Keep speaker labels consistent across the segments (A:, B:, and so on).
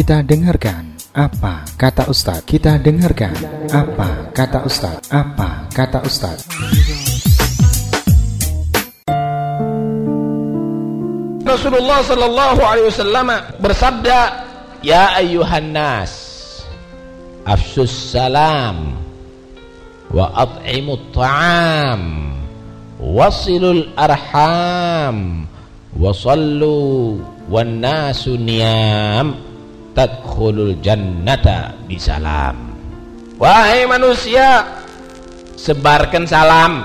A: Kita dengarkan apa kata Ustadz. Kita dengarkan apa kata Ustadz. Apa kata Ustadz.
B: Rasulullah sallallahu alaihi wasallam bersabda, "Ya ayyuhan nas, afsus salam wa at'imut ta'am, wasilul arham, wa sallu wan nasu niyam, tadkhulul jannata bisalam." Wahai manusia, sebarkan salam.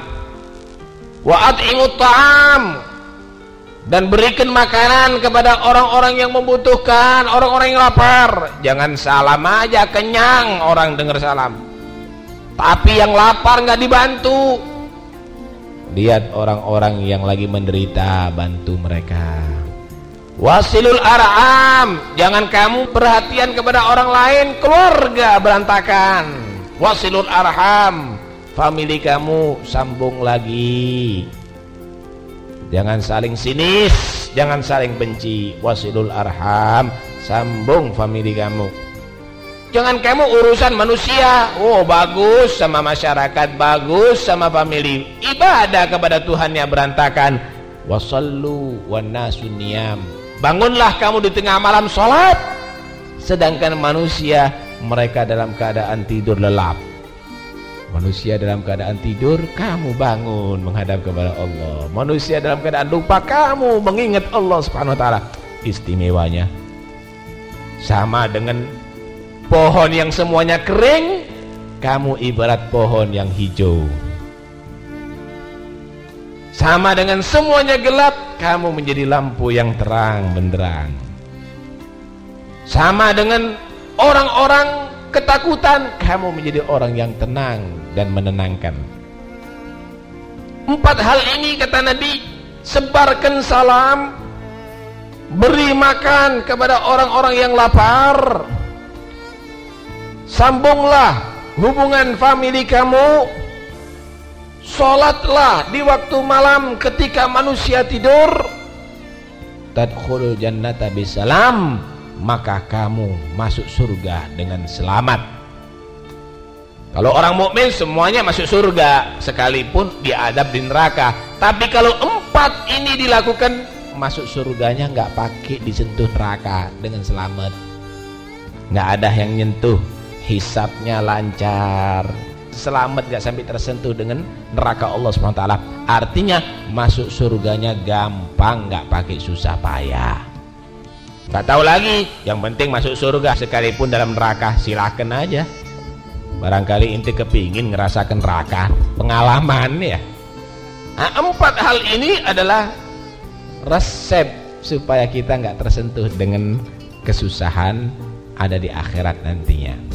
B: Wa at'imut ta'am, dan berikan makanan kepada orang-orang yang membutuhkan, orang-orang yang lapar. Jangan salam aja kenyang orang dengar salam. Tapi yang lapar nggak dibantu. Lihat orang-orang yang lagi menderita, bantu mereka. Wasilul arham, jangan kamu perhatian kepada orang lain, keluarga berantakan. Wasilul arham, family kamu sambung lagi. Jangan saling sinis, jangan saling benci. Wasilul arham, sambung family kamu. Jangan kamu urusan manusia. Oh, bagus sama masyarakat, bagus sama family. Ibadah kepada Tuhan yang berantakan. Wasallu wan nasu niyam. Bangunlah kamu di tengah malam sholat. Sedangkan manusia mereka dalam keadaan tidur lelap. Manusia dalam keadaan tidur, kamu bangun menghadap kepada Allah. Manusia dalam keadaan lupa, kamu mengingat Allah Subhanahu wa taala. Istimewanya sama dengan pohon yang semuanya kering, kamu ibarat pohon yang hijau. Sama dengan semuanya gelap, kamu menjadi lampu yang terang benderang. Sama dengan orang-orang ketakutan, kamu menjadi orang yang tenang dan menenangkan. Empat hal ini kata Nabi, sebarkan salam, beri makan kepada orang-orang yang lapar, sambunglah hubungan famili kamu, Sholatlah di waktu malam ketika manusia tidur. Tadkhulul jannata bisalam Maka kamu masuk surga dengan selamat. Kalau orang mukmin semuanya masuk surga Sekalipun diadab di neraka. Tapi kalau empat ini dilakukan Masuk surganya nggak pakai disentuh neraka dengan selamat. Nggak ada yang nyentuh Hisapnya lancar selamat gak sampai tersentuh dengan neraka Allah SWT artinya masuk surganya gampang gak pakai susah payah. Gak tahu lagi yang penting masuk surga. Sekalipun dalam neraka silahkan aja. Barangkali inti kepingin ngerasakan neraka. Pengalaman ya. Nah, empat hal ini adalah resep supaya kita nggak tersentuh dengan kesusahan ada di akhirat nantinya